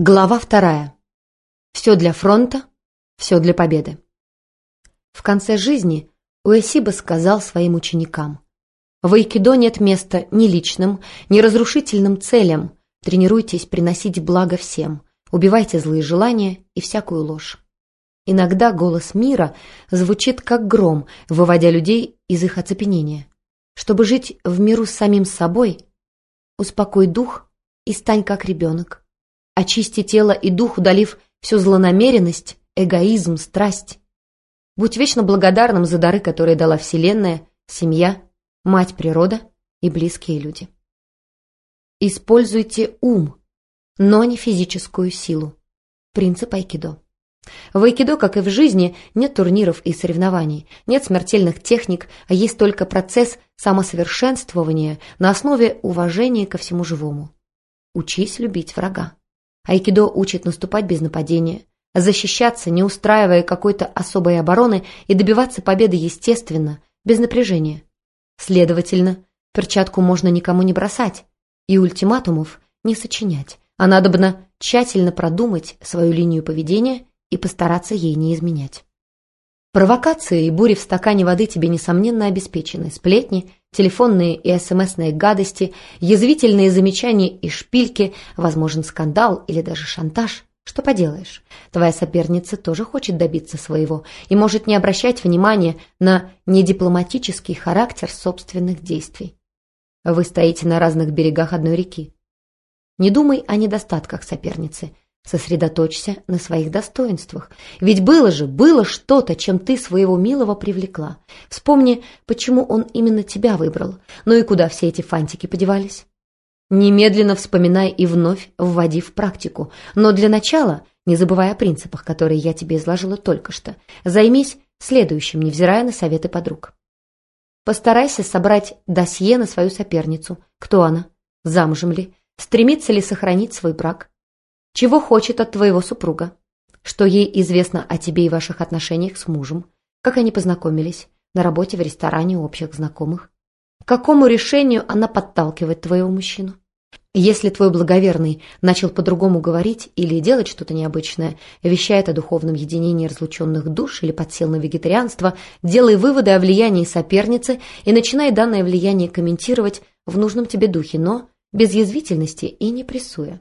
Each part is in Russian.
Глава вторая. Все для фронта, все для победы. В конце жизни Уэсиба сказал своим ученикам, «В айкидо нет места ни личным, ни разрушительным целям. Тренируйтесь приносить благо всем, убивайте злые желания и всякую ложь». Иногда голос мира звучит как гром, выводя людей из их оцепенения. Чтобы жить в миру с самим собой, успокой дух и стань как ребенок Очисти тело и дух, удалив всю злонамеренность, эгоизм, страсть. Будь вечно благодарным за дары, которые дала Вселенная, семья, мать природа и близкие люди. Используйте ум, но не физическую силу. Принцип айкидо. В айкидо, как и в жизни, нет турниров и соревнований, нет смертельных техник, а есть только процесс самосовершенствования на основе уважения ко всему живому. Учись любить врага. Айкидо учит наступать без нападения, защищаться, не устраивая какой-то особой обороны и добиваться победы естественно, без напряжения. Следовательно, перчатку можно никому не бросать и ультиматумов не сочинять, а надобно тщательно продумать свою линию поведения и постараться ей не изменять. Провокации и бури в стакане воды тебе, несомненно, обеспечены. Сплетни, телефонные и смсные гадости, язвительные замечания и шпильки, возможен скандал или даже шантаж. Что поделаешь, твоя соперница тоже хочет добиться своего и может не обращать внимания на недипломатический характер собственных действий. Вы стоите на разных берегах одной реки. Не думай о недостатках соперницы – Сосредоточься на своих достоинствах. Ведь было же, было что-то, чем ты своего милого привлекла. Вспомни, почему он именно тебя выбрал. Ну и куда все эти фантики подевались? Немедленно вспоминай и вновь вводи в практику. Но для начала, не забывая о принципах, которые я тебе изложила только что, займись следующим, невзирая на советы подруг. Постарайся собрать досье на свою соперницу. Кто она? Замужем ли? Стремится ли сохранить свой брак? Чего хочет от твоего супруга? Что ей известно о тебе и ваших отношениях с мужем? Как они познакомились? На работе, в ресторане, у общих знакомых? К какому решению она подталкивает твоего мужчину? Если твой благоверный начал по-другому говорить или делать что-то необычное, вещает о духовном единении разлученных душ или подсел на вегетарианство, делай выводы о влиянии соперницы и начинай данное влияние комментировать в нужном тебе духе, но без язвительности и не прессуя.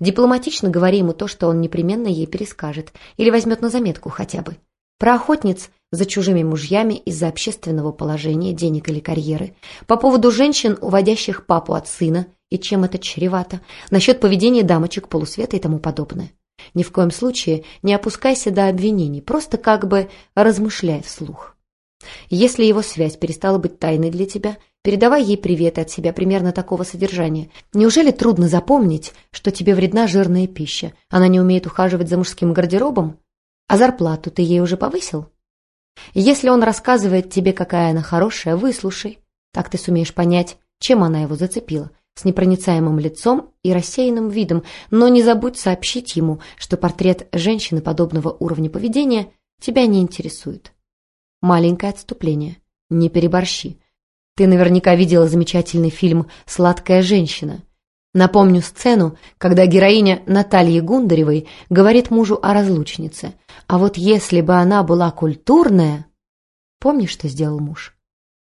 Дипломатично говори ему то, что он непременно ей перескажет, или возьмет на заметку хотя бы. Про охотниц за чужими мужьями из-за общественного положения, денег или карьеры, по поводу женщин, уводящих папу от сына, и чем это чревато, насчет поведения дамочек полусвета и тому подобное. Ни в коем случае не опускайся до обвинений, просто как бы размышляй вслух. Если его связь перестала быть тайной для тебя, передавай ей приветы от себя примерно такого содержания. Неужели трудно запомнить, что тебе вредна жирная пища? Она не умеет ухаживать за мужским гардеробом? А зарплату ты ей уже повысил? Если он рассказывает тебе, какая она хорошая, выслушай. Так ты сумеешь понять, чем она его зацепила. С непроницаемым лицом и рассеянным видом, но не забудь сообщить ему, что портрет женщины подобного уровня поведения тебя не интересует. Маленькое отступление. Не переборщи. Ты наверняка видела замечательный фильм «Сладкая женщина». Напомню сцену, когда героиня Натальи Гундаревой говорит мужу о разлучнице. А вот если бы она была культурная... Помнишь, что сделал муж?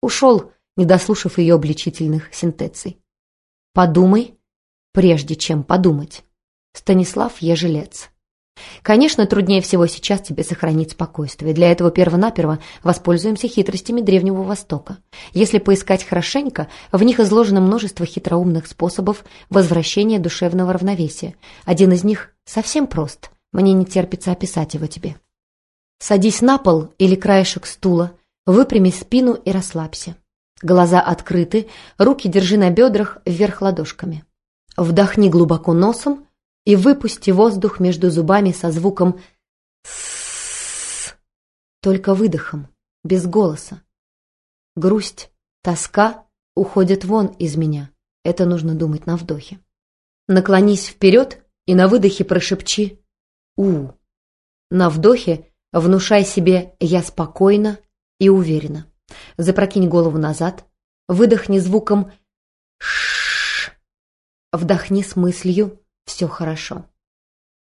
Ушел, не дослушав ее обличительных синтеций. Подумай, прежде чем подумать. Станислав Ежелец Конечно, труднее всего сейчас тебе сохранить спокойствие. Для этого перво-наперво воспользуемся хитростями Древнего Востока. Если поискать хорошенько, в них изложено множество хитроумных способов возвращения душевного равновесия. Один из них совсем прост. Мне не терпится описать его тебе. Садись на пол или краешек стула, выпрями спину и расслабься. Глаза открыты, руки держи на бедрах вверх ладошками. Вдохни глубоко носом и выпусти воздух между зубами со звуком «с», только выдохом, без голоса. Грусть, тоска уходят вон из меня. Это нужно думать на вдохе. Наклонись вперед и на выдохе прошепчи «у». На вдохе внушай себе «я спокойно и уверенно». Запрокинь голову назад, выдохни звуком «ш». Вдохни с мыслью все хорошо.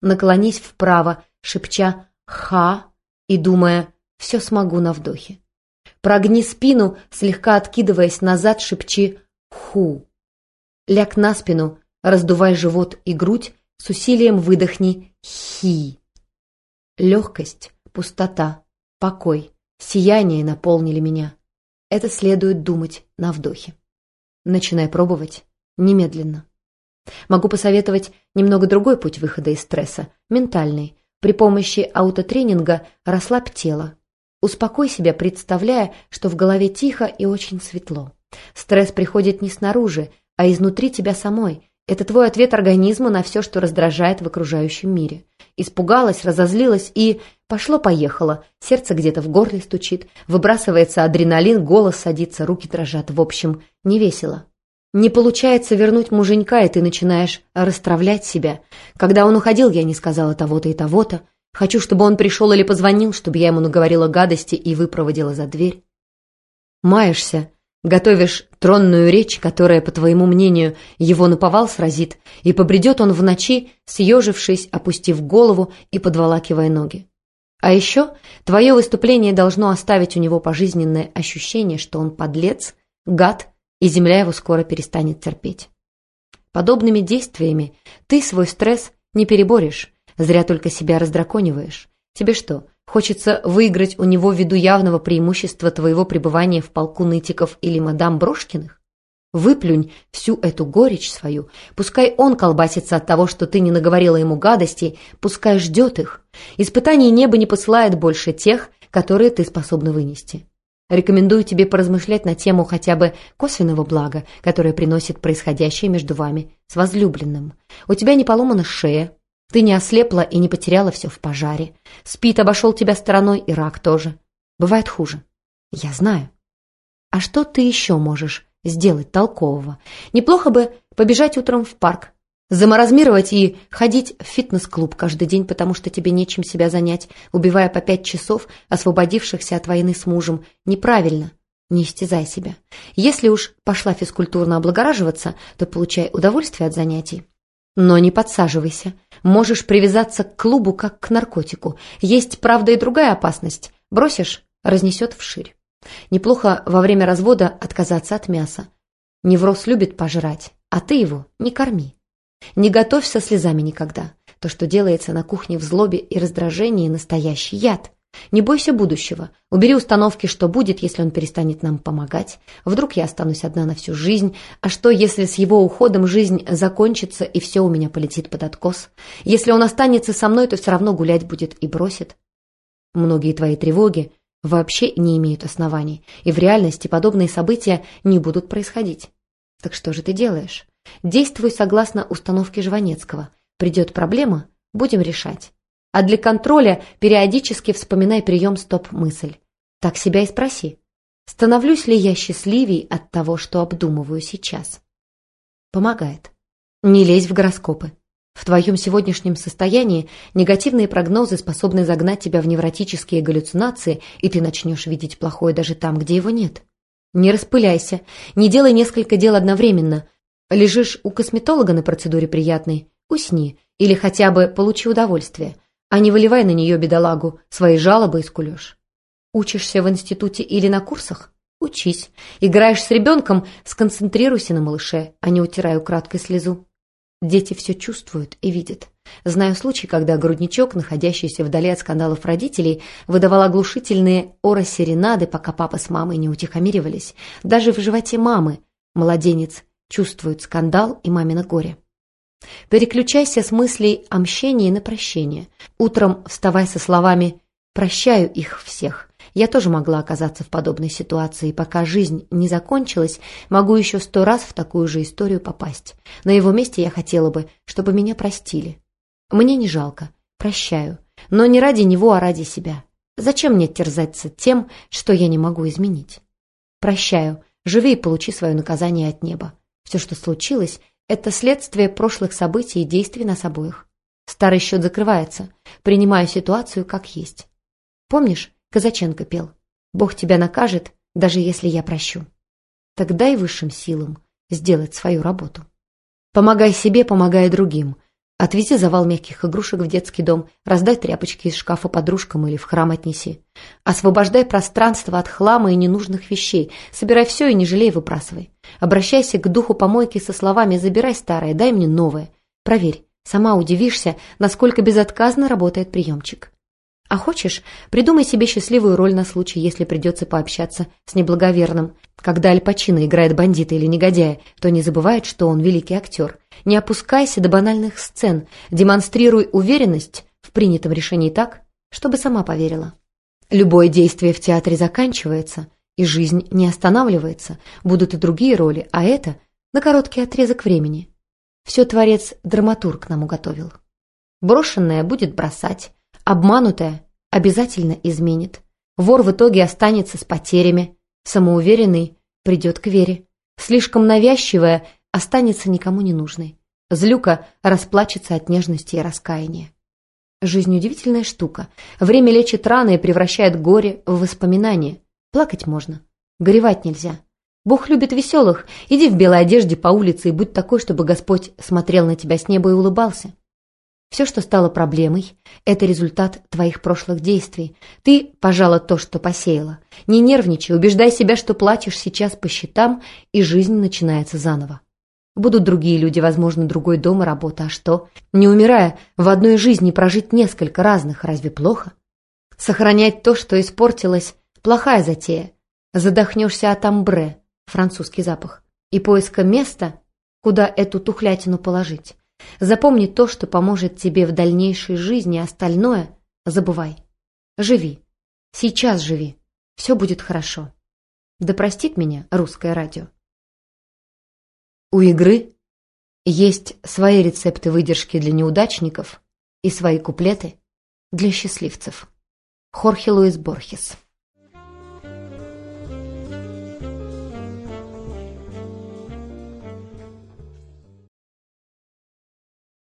Наклонись вправо, шепча «ха» и думая «все смогу на вдохе». Прогни спину, слегка откидываясь назад, шепчи «ху». Ляг на спину, раздувай живот и грудь, с усилием выдохни «хи». Легкость, пустота, покой, сияние наполнили меня. Это следует думать на вдохе. Начинай пробовать немедленно. Могу посоветовать немного другой путь выхода из стресса, ментальный. При помощи аутотренинга расслабь тело. Успокой себя, представляя, что в голове тихо и очень светло. Стресс приходит не снаружи, а изнутри тебя самой. Это твой ответ организму на все, что раздражает в окружающем мире. Испугалась, разозлилась и... Пошло-поехало. Сердце где-то в горле стучит, выбрасывается адреналин, голос садится, руки дрожат. В общем, не весело. Не получается вернуть муженька, и ты начинаешь расстравлять себя. Когда он уходил, я не сказала того-то и того-то. Хочу, чтобы он пришел или позвонил, чтобы я ему наговорила гадости и выпроводила за дверь. Маешься, готовишь тронную речь, которая, по твоему мнению, его наповал сразит, и побредет он в ночи, съежившись, опустив голову и подволакивая ноги. А еще твое выступление должно оставить у него пожизненное ощущение, что он подлец, гад, и земля его скоро перестанет терпеть. Подобными действиями ты свой стресс не переборешь, Зря только себя раздракониваешь. Тебе что, хочется выиграть у него ввиду явного преимущества твоего пребывания в полку нытиков или мадам Брошкиных? Выплюнь всю эту горечь свою. Пускай он колбасится от того, что ты не наговорила ему гадостей, пускай ждет их. Испытаний неба не посылает больше тех, которые ты способна вынести. Рекомендую тебе поразмышлять на тему хотя бы косвенного блага, которое приносит происходящее между вами с возлюбленным. У тебя не поломана шея, ты не ослепла и не потеряла все в пожаре. Спит обошел тебя стороной, и рак тоже. Бывает хуже. Я знаю. А что ты еще можешь сделать толкового? Неплохо бы побежать утром в парк, замаразмировать и ходить в фитнес-клуб каждый день, потому что тебе нечем себя занять, убивая по пять часов, освободившихся от войны с мужем. Неправильно. Не истязай себя. Если уж пошла физкультурно облагораживаться, то получай удовольствие от занятий. Но не подсаживайся. Можешь привязаться к клубу, как к наркотику. Есть, правда, и другая опасность. Бросишь – разнесет вширь. Неплохо во время развода отказаться от мяса. Невроз любит пожрать, а ты его не корми. Не готовь со слезами никогда. То, что делается на кухне в злобе и раздражении, настоящий яд. Не бойся будущего. Убери установки, что будет, если он перестанет нам помогать. Вдруг я останусь одна на всю жизнь. А что, если с его уходом жизнь закончится и все у меня полетит под откос? Если он останется со мной, то все равно гулять будет и бросит. Многие твои тревоги вообще не имеют оснований, и в реальности подобные события не будут происходить. Так что же ты делаешь? Действуй согласно установке Жванецкого. Придет проблема – будем решать. А для контроля периодически вспоминай прием «стоп-мысль». Так себя и спроси. Становлюсь ли я счастливей от того, что обдумываю сейчас? Помогает. Не лезь в гороскопы. В твоем сегодняшнем состоянии негативные прогнозы способны загнать тебя в невротические галлюцинации, и ты начнешь видеть плохое даже там, где его нет. Не распыляйся, не делай несколько дел одновременно. Лежишь у косметолога на процедуре приятной, усни, или хотя бы получи удовольствие – а не выливай на нее, бедолагу, свои жалобы и скулеж. Учишься в институте или на курсах? Учись. Играешь с ребенком? Сконцентрируйся на малыше, а не утирай украдкой слезу. Дети все чувствуют и видят. Знаю случай, когда грудничок, находящийся вдали от скандалов родителей, выдавал оглушительные ора-серенады, пока папа с мамой не утихомиривались. Даже в животе мамы младенец чувствует скандал и мамино горе. Переключайся с мыслей о мщении на прощение. Утром вставай со словами «прощаю их всех». Я тоже могла оказаться в подобной ситуации, пока жизнь не закончилась, могу еще сто раз в такую же историю попасть. На его месте я хотела бы, чтобы меня простили. Мне не жалко, прощаю, но не ради него, а ради себя. Зачем мне терзаться тем, что я не могу изменить? Прощаю, живи и получи свое наказание от неба. Все, что случилось, это следствие прошлых событий и действий нас обоих. Старый счет закрывается. Принимаю ситуацию как есть. Помнишь, Казаченко пел? Бог тебя накажет, даже если я прощу. Тогда и высшим силам сделать свою работу. Помогай себе, помогай другим. Отвези завал мягких игрушек в детский дом, раздай тряпочки из шкафа подружкам или в храм отнеси. Освобождай пространство от хлама и ненужных вещей. Собирай все и не жалей выбрасывай. Обращайся к духу помойки со словами «забирай старое, дай мне новое». Проверь, сама удивишься, насколько безотказно работает приемчик. А хочешь, придумай себе счастливую роль на случай, если придется пообщаться с неблаговерным. Когда Аль Пачино играет бандита или негодяя, то не забывает, что он великий актер. Не опускайся до банальных сцен, демонстрируй уверенность в принятом решении так, чтобы сама поверила. Любое действие в театре заканчивается, и жизнь не останавливается, будут и другие роли, а это на короткий отрезок времени. Все творец-драматург нам уготовил. Брошенное будет бросать, Обманутая обязательно изменит. Вор в итоге останется с потерями. Самоуверенный придет к вере. Слишком навязчивая останется никому не нужной. Злюка расплачется от нежности и раскаяния. Жизнь удивительная штука. Время лечит раны и превращает горе в воспоминания. Плакать можно, горевать нельзя. Бог любит веселых. Иди в белой одежде по улице и будь такой, чтобы Господь смотрел на тебя с неба и улыбался. Все, что стало проблемой, это результат твоих прошлых действий. Ты пожала то, что посеяла. Не нервничай, убеждай себя, что платишь сейчас по счетам, и жизнь начинается заново. Будут другие люди, возможно, другой дом и работа. А что? Не умирая, в одной жизни прожить несколько разных, разве плохо? Сохранять то, что испортилось, плохая затея. Задохнешься от амбре, французский запах, и поиска места, куда эту тухлятину положить. Запомни то, что поможет тебе в дальнейшей жизни, остальное забывай. Живи. Сейчас живи. Все будет хорошо. Да простит меня русское радио. У игры есть свои рецепты выдержки для неудачников и свои куплеты для счастливцев. Хорхе Луис Борхес